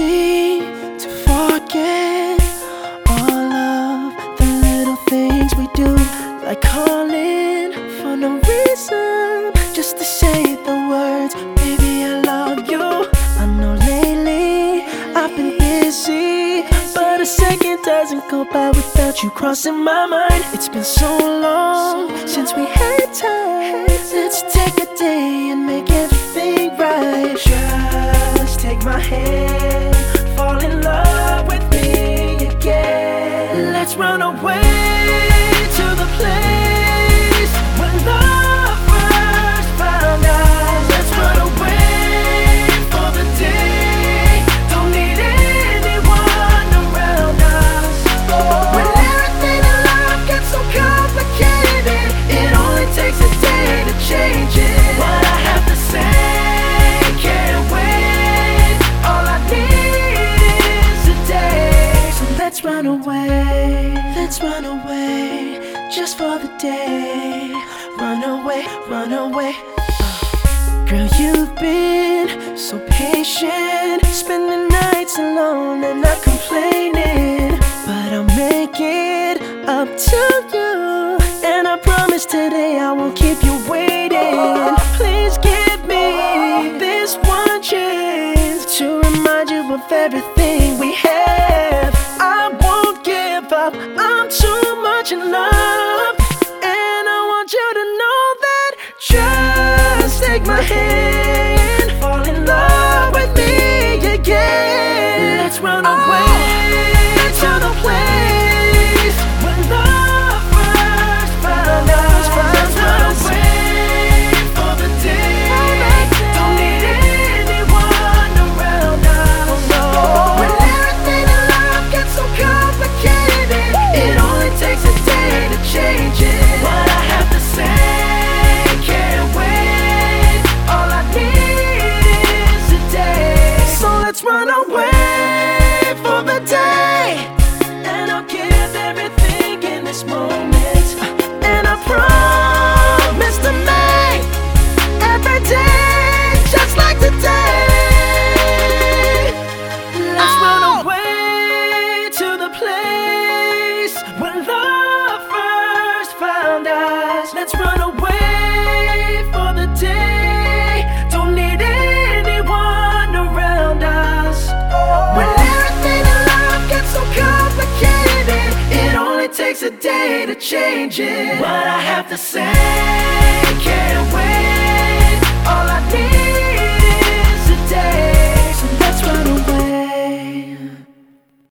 easy to forget all of the little things we do, like calling for no reason, just to say the words, baby, I love you. I know lately I've been busy, but a second doesn't go by without you crossing my mind. It's been so long since we had time. Let's take a day and make everything right. Just take my hand, Let's run away to the place where love away just for the day. Run away, run away. Uh, girl, you've been so patient, spending nights alone and not complaining. But I'll make it up to you, and I promise today I won't keep you waiting. Please give me this one chance to remind you of everything we have. Just let's run away for the day. And I'll give everything in this moment. And I promise to make every day just like today. Let's run oh! away to the place where love first found us. Let's run away today to change it. What I have to say.